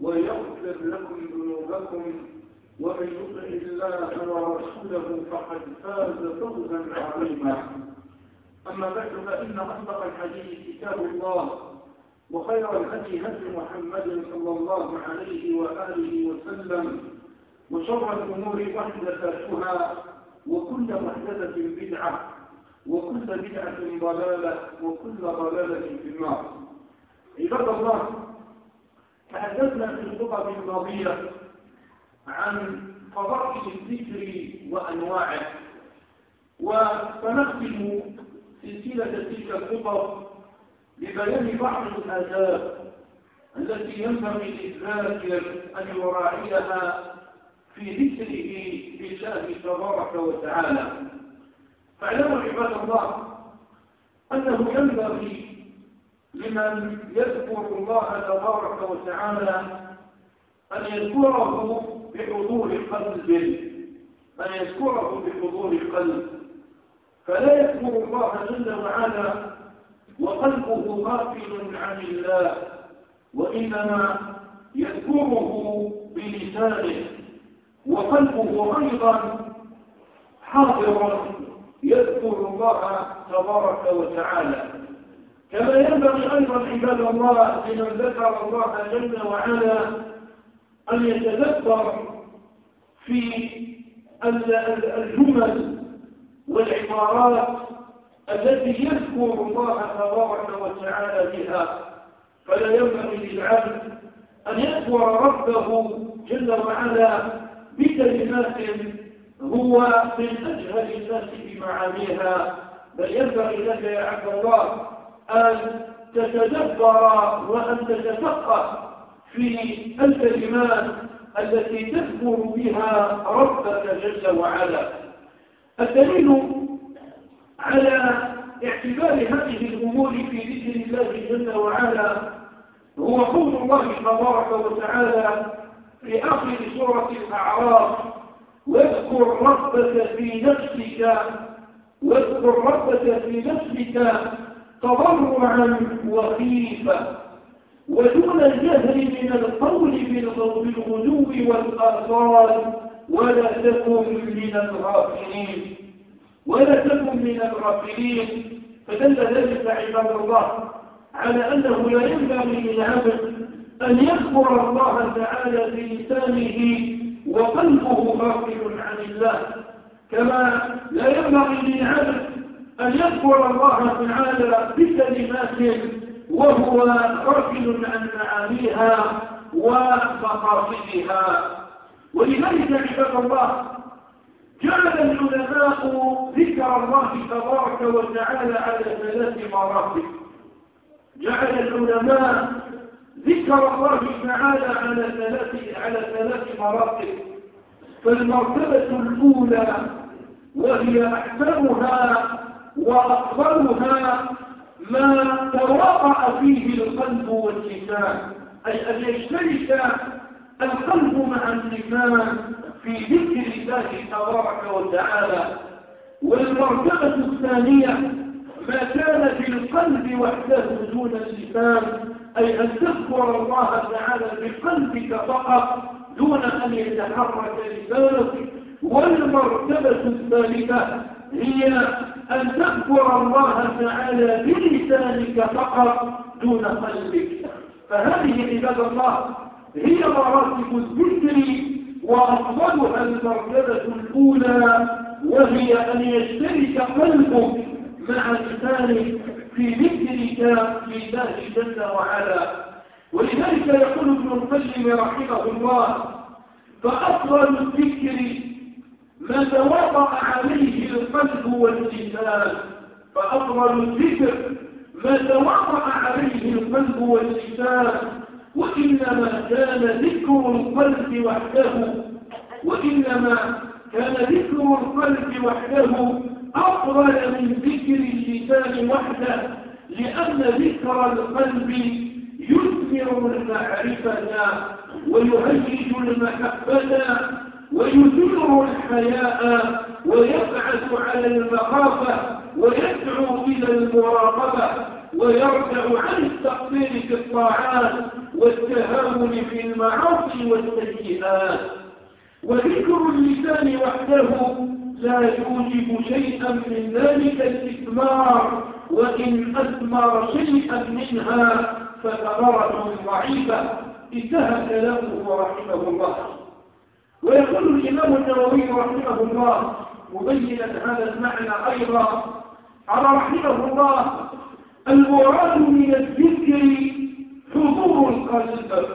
ويغفر لكم ذنوبكم ومن يطع الله ورسوله فقد فاز فوزا عظيما. أما بعد فإن أصدق الحديث كتاب الله وخير الهدي هدي محمد صلى الله عليه وآله وسلم وشر الأمور محدثاتها وكل محدثة بدعة وكل بدعة ضلالة وكل ضلالة في النار. عباد الله تحدثنا في الخطب الماضية عن فضائل الذكر وأنواعه. وسنختم سلسلة تلك الخطب ببيان بعض الآداب التي ينبغي للذاكر أن يراعيها في ذكره لله تبارك وتعالى. فاعلموا عباد الله أنه ينبغي لمن يذكر الله تبارك وتعالى أن يذكره بحضور قلب. أن يذكره بحضور قلب. فلا يذكر الله جل وعلا وقلبه غافل عن الله وإنما يذكره بلسانه وقلبه أيضا حاضر يذكر الله تبارك وتعالى. كما ينبغي أيضا عباد الله لمن ذكر الله جل وعلا أن يتذكر في الجمل والعبارات التي يذكر الله تبارك وتعالى بها. فلا ينبغي للعبد أن يذكر ربه جل وعلا بكلمات هو من أجهل الناس بمعانيها. بل ينبغي لك يا عبد الله أن تتدبر وأن تتفقه في الكلمات التي تذكر بها ربك جل وعلا. الدليل على اعتبار هذه الأمور في ذكر الله جل وعلا هو قول الله تبارك وتعالى في آخر سورة الأعراف واذكر ربك في نفسك واذكر ربك في نفسك تضرعا وخيفا ودون الجهل من القول بالغدو والآثار ولا تكن من الغافلين ولا تكن من الغافلين. فدل ذلك عباد الله على أنه لا ينبغي للعبد أن يذكر الله تعالى بلسانه وقلبه غافل عن الله كما لا ينبغي للعبد أن يذكر الله تعالى بكلمات وهو غافل عن معانيها ومقاصدها. ولذلك عباد الله جعل العلماء ذكر الله تبارك وتعالى على ثلاث مراتب. جعل العلماء ذكر الله تعالى على ثلاث على ثلاث مراتب. فالمرتبة الأولى وهي أحسنها وأفضلها ما تواقع فيه القلب واللسان. أي أن يشترك القلب مع اللسان في ذكر الله تبارك وتعالى. والمرتبة الثانية ما كان في القلب وحده دون اللسان. أي أن تذكر الله تعالى بقلبك فقط دون أن يتحرك لسانك. والمرتبة الثالثة هي أن تذكر الله تعالى بلسانك فقط دون قلبك. فهذه عباد الله هي مراتب الذكر وأفضلها المرتبة الأولى وهي أن يشترك قلبك مع لسانك في ذكرك لله جل وعلا. ولذلك يقول ابن القيم رحمه الله فأفضل الذكر تواطأ عليه القلب واللسان فأفضل الذكر. تواطأ عليه القلب واللسان وإنما كان ذكر القلب وحده وإنما كان ذكر القلب وحده أفضل من ذكر اللسان وحده لأن ذكر القلب يثمر المعرفة ويهيج المحبة. ويثير الحياء ويبعث على المخافة ويدعو إلى المراقبة ويرجع عن التقصير في الطاعات والتهاون في المعاصي والسيئات. وذكر اللسان وحده لا يوجب شيئا من ذلك الاثمار وإن أثمر شيئا منها فثمرة ضعيفة انتهى كلامه رحمه الله. ويقول الإمام النووي رحمه الله مبينا هذا المعنى أيضا على رحمه الله المراد من الذكر حضور القلب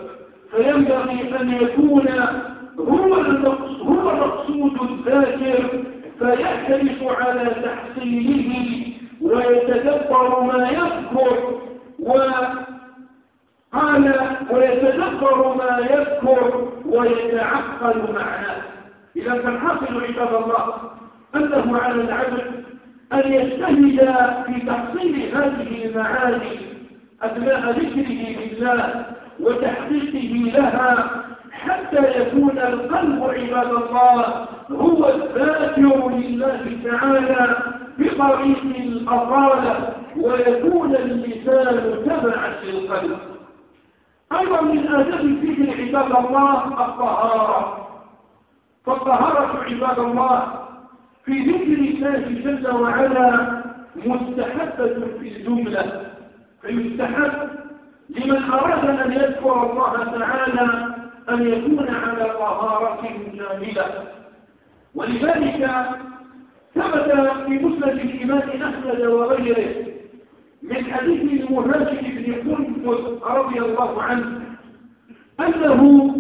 فينبغي أن يكون هو هو مقصود الذاكر فيحرص على تحصيله ويتدبر ما يذكر وقال ويتدبر ما يذكر ويتعقل معناه إذا فالحاصل عباد الله أنه على العبد أن يجتهد في تحصيل هذه المعاني أثناء ذكره لله وتحقيقه لها حتى يكون القلب عباد الله هو الذاكر لله تعالى بطريق الأصالة ويكون اللسان تبعا للقلب. أيضا من آداب الذكر عباد الله الطهارة. فالطهارة عباد الله في ذكر الله جل وعلا مستحبة في الجملة. فيستحب لمن أراد أن يذكر الله تعالى أن يكون على طهارة كاملة ولذلك ثبت في مسند الإمام أحمد وغيره من حديث المهاجر بن قنفذ رضي الله عنه أنه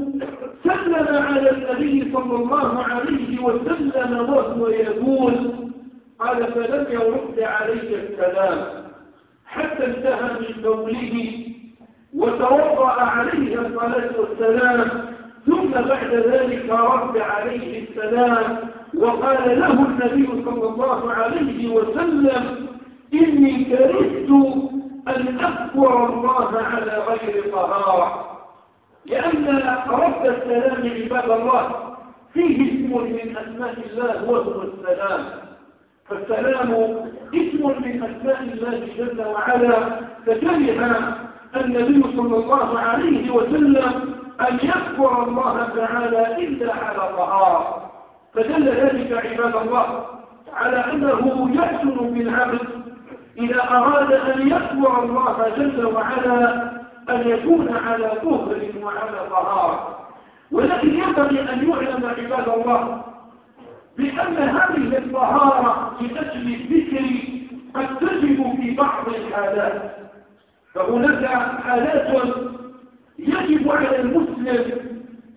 سلم على النبي صلى الله عليه وسلم وهو يقول قال فلم يرد علي السلام حتى انتهى من قوله وتوضأ عليه الصلاة والسلام ثم بعد ذلك رد عليه السلام وقال له النبي صلى الله عليه وسلم إني كرهت أن أذكر الله على غير طهارة لأن رد السلام عباد الله فيه اسم من أسماء الله وهو السلام. فالسلام اسم من أسماء الله جل وعلا فكره النبي صلى الله عليه وسلم أن يذكر الله تعالى إلا على طهارة. فدل ذلك عباد الله على أنه يحسن بالعبد إذا أراد أن يذكر الله جل وعلا أن يكون على طهر وعلى طهارة. ولكن ينبغي أن يعلم عباد الله بأن هذه الطهارة لأجل الذكر قد تجب في بعض الحالات فهناك حالات يجب على المسلم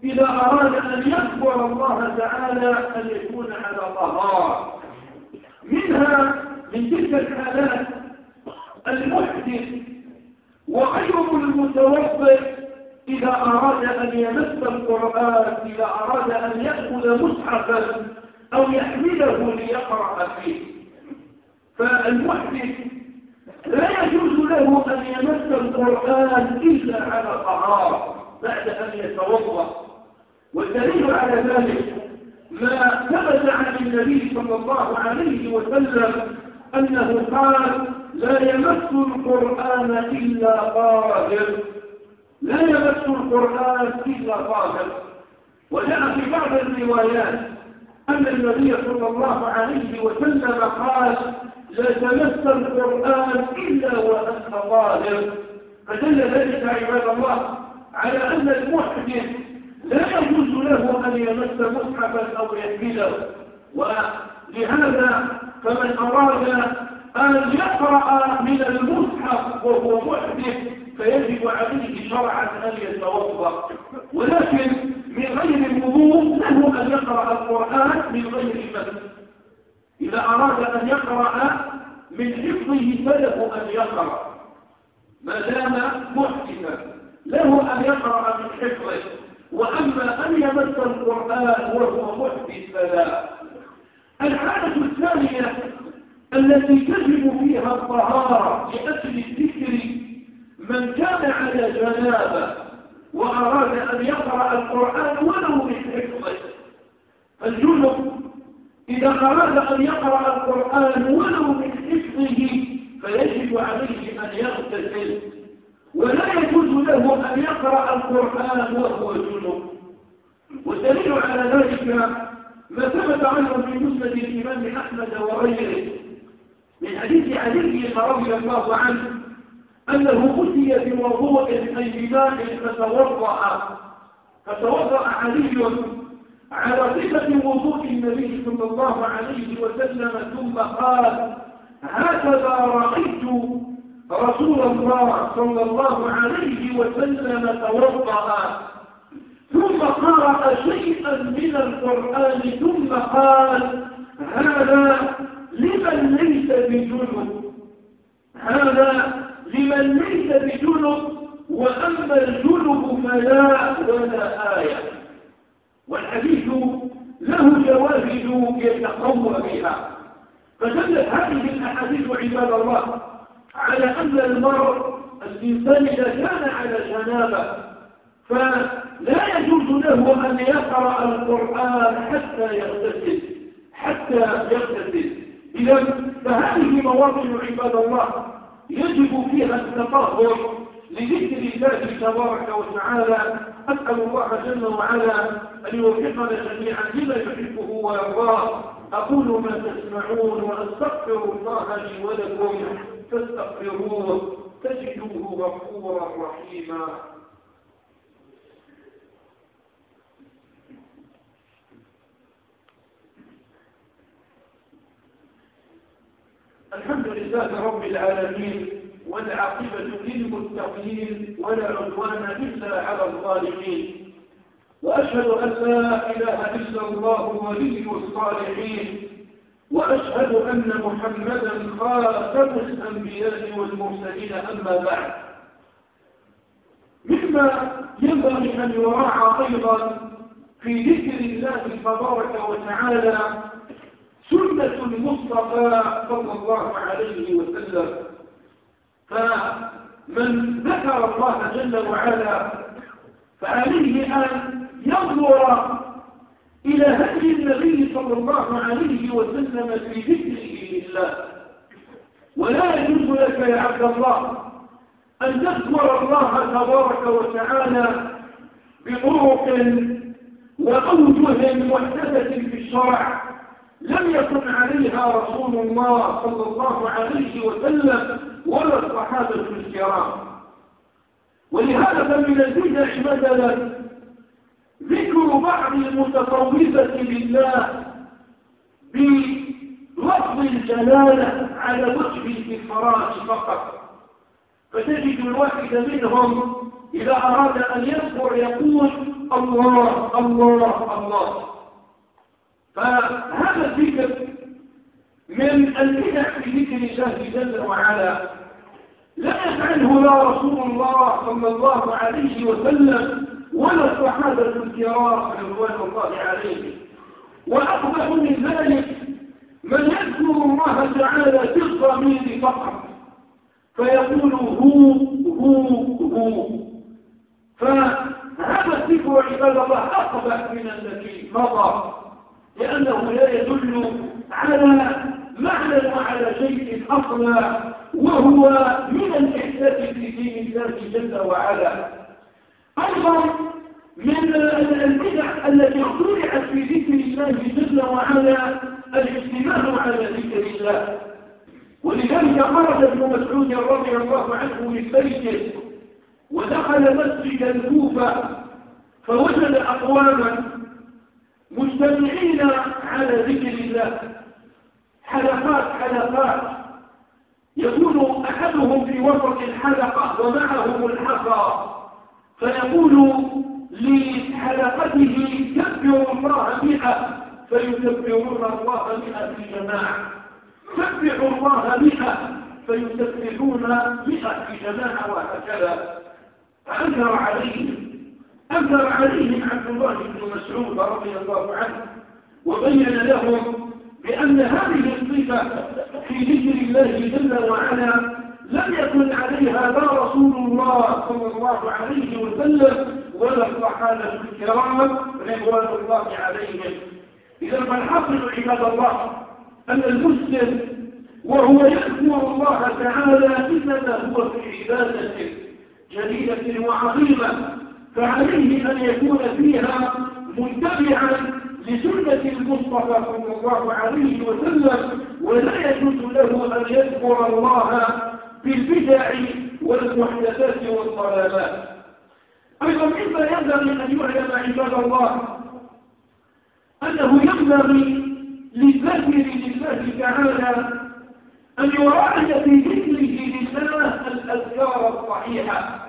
إذا أراد أن يذكر الله تعالى أن يكون على طهارة. منها من تلك الحالات المحدث وغير المتوفر إذا أراد أن يمس القرآن إذا أراد أن يأخذ مصحفا أو يحمله ليقرأ فيه. فالمحدث لا يجوز له أن يمس القرآن إلا على طهارة بعد أن يتوضأ. والدليل على ذلك ما ثبت عن النبي صلى الله عليه وسلم أنه قال لا يمس القرآن إلا طاهر لا يمس القرآن إلا طاهر وجاء في بعض الروايات أن النبي صلى الله عليه وسلم قال لا تمس القرآن إلا وأنت طاهر فدل ذلك عباد الله على أن المحدث لا يجوز له أن يمس مصحفا أو يحمله. ولهذا فمن أراد أن يقرأ من المصحف وهو محدث فيجب عليه شرعا أن يتوضأ. ولكن من غير الوضوء له أن يقرأ القرآن من غير مس إذا أراد أن يقرأ من حفظه فله أن يقرأ. ما دام محدثا له أن يقرأ من حفظه. وأما أن يمس القرآن وهو محدث فلا. الحالة الثانية التي تجب فيها الطهارة لأجل الذكر من كان على جنابة وأراد أن يقرأ القرآن ولو حفظه الجنب إذا أراد أن يقرأ القرآن ولو من حفظه فيجب عليه أن يغتسل. ولا يجوز له أن يقرأ القرآن وهو جنب. والدليل على ذلك ما ثبت عنه في مسند الإمام أحمد وغيره من حديث علي رضي الله عنه أنه أتي بوضوء أي بماء فتوضأ. فتوضأ علي على صفة وضوء النبي صلى الله عليه وسلم ثم قال هكذا رأيت رسول الله صلى الله عليه وسلم توضأ. ثم قرأ شيئا من القرآن ثم قال هذا لمن ليس بجنب هذا لمن ليس بجنب وأما الجنب فلا ولا آية. والحديث له جواهد يتقوى بها. فدلت هذه الأحاديث عباد الله على أن المرء الإنسان إذا كان على جنابة فلا يجوز له أن يقرأ القرآن حتى يغتسل حتى يغتسل. إذا فهذه مواطن عباد الله يجب فيها التطهر لذكر الله تبارك وتعالى. أسأل الله جل وعلا أن يوفقنا جميعا لما يحبه ويرضاه. أقول ما تسمعون وأستغفر الله لي ولكم فاستغفروه تجدوه غفورا رحيما. الحمد لله رب العالمين والعاقبة للمتقين ولا عدوان إلا على الظالمين. وأشهد أن لا إله إلا الله ولي الصالحين. وأشهد أن محمدا خاتم الأنبياء والمرسلين أما بعد. مما ينبغي أن يراعى أيضا في ذكر الله تبارك وتعالى سنة المصطفى صلى الله عليه وسلم. فمن ذكر الله جل وعلا فعليه أن ينظر إلى هدي النبي صلى الله عليه وسلم في ذكره لله. ولا يجوز لك يا عبد الله أن تذكر الله تبارك وتعالى بطرق وأوجه محدثة في الشرع. لم يكن عليها رسول الله صلى الله عليه وسلم ولا الصحابة الكرام. ولهذا فمن البدع مثلا ذكر بعض المتصوفة لله بلفظ الجلالة على وجه الإفراج فقط. فتجد الواحد منهم إذا أراد أن يذكر يقول الله الله الله. فهذا الذكر من البدع في ذكر الله جل وعلا. لا يفعله لا رسول الله صلى الله عليه وسلم ولا الصحابة الكرام رضوان الله عليهم. وأقبح من ذلك من يذكر الله تعالى في الضمير فقط. فيقول هو هو هو. فهذا الذكر عباد الله أقبح من الذي مضى. لأنه لا يدل على معنى وعلى شيء أصلا وهو من الإحساس في دين الله جل وعلا. أيضا من البدع التي اخترعت في ذكر الله جل وعلا الاجتماع على ذكر الله. ولذلك خرج ابن مسعود رضي الله عنه من بيته ودخل مسجد الكوفة فوجد أقواما مجتمعين على ذكر الله. حلقات حلقات. يكون أحدهم في وسط الحلقة ومعهم الحصى فيقول لحلقته كبروا الله مئة فيكبرون الله مئة في جماعة. كبروا الله مئة فيسبحون مئة في جماعة وهكذا. فأنكر عليهم أنكر عليهم عبد الله بن مسعود رضي الله عنه وبين لهم بأن هذه الصفة في ذكر الله جل وعلا لم يكن عليها لا رسول الله صلى الله عليه وسلم ولا الصحابة الكرام رضوان الله عليهم. إذا فالحاصل عباد الله أن المسلم وهو يذكر الله تعالى إنما هو في عبادة جليلة وعظيمة. فعليه أن يكون فيها متبعا لسنة المصطفى صلى الله عليه وسلم ولا يجوز له أن يذكر الله بالبدع والمحدثات والضلالات. أيضا مما ينبغي أن يعلم عباد الله أنه ينبغي للذاكر لله تعالى أن يراعي في ذكره لله الأذكار الصحيحة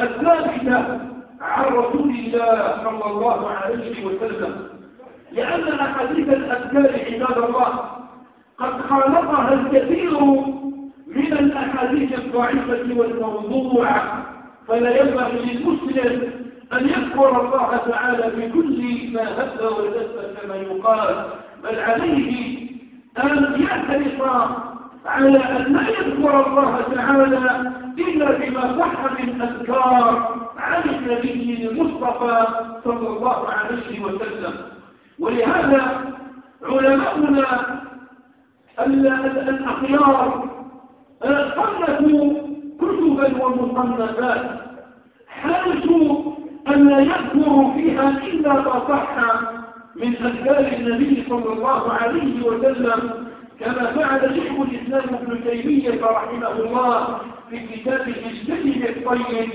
الثابتة عن رسول الله صلى الله عليه وسلم. لأن أحاديث الأذكار عباد الله قد خالطها الكثير من الأحاديث الضعيفة والموضوعة. فلا ينبغي للمسلم أن يذكر الله تعالى بكل ما هب ودس كما يقال. بل عليه أن يحرص على أن لا يذكر الله تعالى إلا بما صح من أذكار عن النبي المصطفى صلى الله عليه وسلم. ولهذا علماؤنا الأخيار صنفوا كتبا ومصنفات حرصوا أن لا يذكروا فيها إلا ما صح من أذكار النبي صلى الله عليه وسلم كما فعل شيخ الإسلام ابن تيمية رحمه الله في كتابه السجن الطيب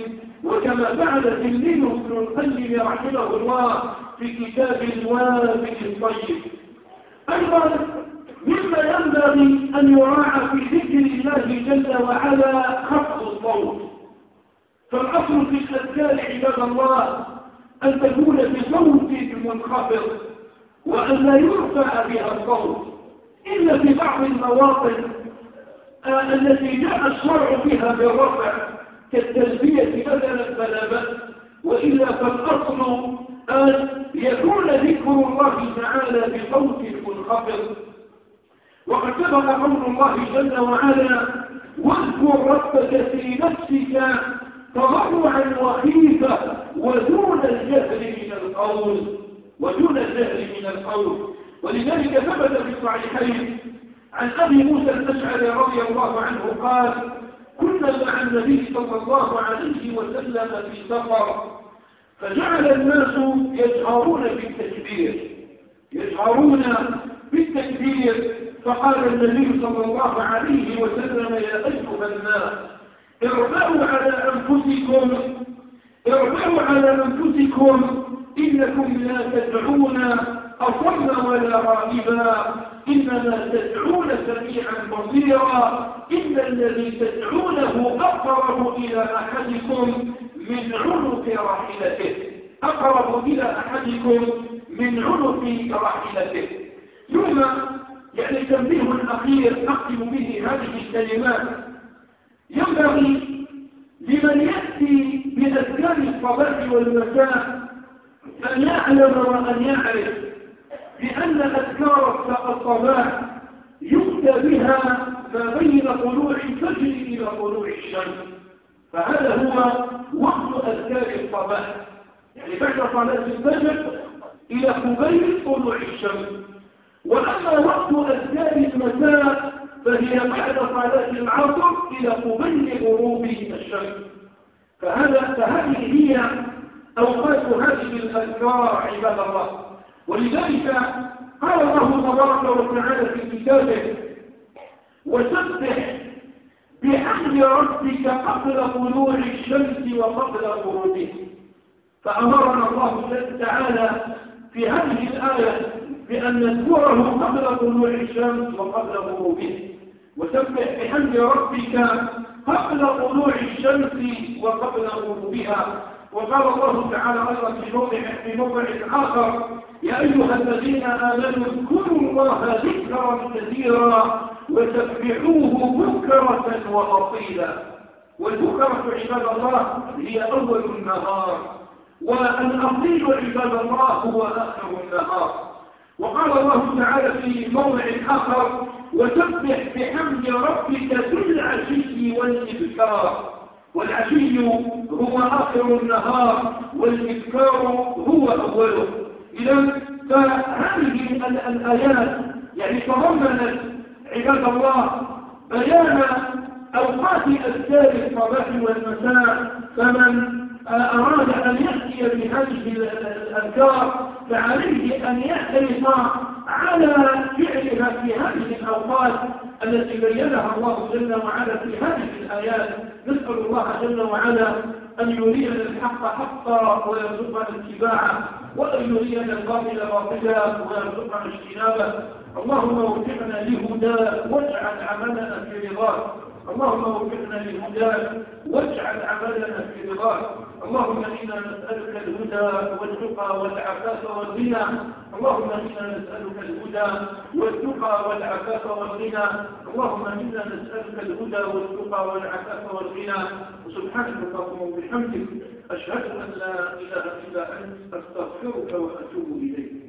وكما فعل تلميذه ابن القيم رحمه الله في كتاب الوابل الطيب. أيضا مما ينبغي أن يراعى في ذكر الله جل وعلا خفض الصوت. فالأصل في الأذكار عباد الله أن تكون بصوت منخفض وأن لا يرفع بها الصوت. إلا في بعض المواطن آه التي جاء الشرع فيها بالرفع. كالتلبية مثلا فلا بأس وإلا فالأصل أن يكون ذكر الله تعالى بصوت منخفض. وقد سبق قول الله جل وعلا واذكر ربك في نفسك تضرعا وخيفة ودون الجهل من القول. ودون الجهل من القول. ولذلك ثبت في الصحيحين عن أبي موسى الأشعري رضي الله عنه قال كنا مع النبي صلى الله عليه وسلم في سفر فجعل الناس يجهرون بالتكبير. يجهرون بالتكبير. فقال النبي صلى الله عليه وسلم يا أيها الناس ارفعوا على أنفسكم ارفعوا على أنفسكم إنكم لا تدعون أصم ولا غائبا إنما تدعون سميعا بصيرا إن الذي تدعونه أقرب إلى أحدكم من عنق راحلته أقرب إلى أحدكم من عنق راحلته ثم يعني تنبيه أخير أختم به هذه الكلمات. ينبغي لمن يأتي بأذكار الصباح والمساء أن يعلم وأن يعرف بأن أذكار الصباح يؤتى بها ما بين طلوع الفجر إلى طلوع الشمس. فهذا هو وقت أذكار الصباح يعني بعد صلاة الفجر إلى قبيل طلوع الشمس. وأما وقت أذكار المساء فهي بعد صلاة العصر إلى قبيل غروب الشمس. فهذا فهذه هي أوقات هذه الأذكار عباد الله. ولذلك قال الله تبارك وتعالى في كتابه وسبح بحمد ربك قبل طلوع الشمس وقبل غروبها. فأمرنا الله تعالى في هذه الآية بأن نذكره قبل طلوع الشمس وقبل غروبها. وسبح بحمد ربك قبل طلوع الشمس وقبل غروبها. وقال الله تعالى أيضا في موضع في موضع آخر يا أيها الذين آمنوا اذكروا الله ذكرا كثيرا وسبحوه بكرة وأصيلا. والبكرة عباد الله هي أول النهار والأصيل عباد الله هو آخر النهار. وقال الله تعالى في موضع آخر وسبح بحمد ربك بالعشي والإبكار. والعشي هو آخر النهار والإبكار هو أوله. إذا فهذه الآيات يعني تضمنت عباد الله بيان أوقات أذكار الصباح والمساء فمن أراد أن يأتي بهذه الأذكار فعليه أن يحرص على فعلها في هذه الأوقات التي بينها الله جل وعلا في هذه الآيات. نسأل الله جل وعلا أن يرينا الحق حقا ويرزقنا اتباعه وأن يرينا الباطل باطلا ويرزقنا اجتنابه. اللهم وفقنا لهدى واجعل عملنا في رضاك. اللهم وفقنا للهدى واجعل عملنا في رضاك. اللهم إنا نسألك الهدى والتقى والعفاف والغنى. اللهم إنا نسألك الهدى والتقى والعفاف والغنى. اللهم إنا نسألك الهدى والتقى والعفاف والغنى. وسبحانك اللهم وبحمدك أشهد أن لا إله إلا أنت أستغفرك وأتوب إليك.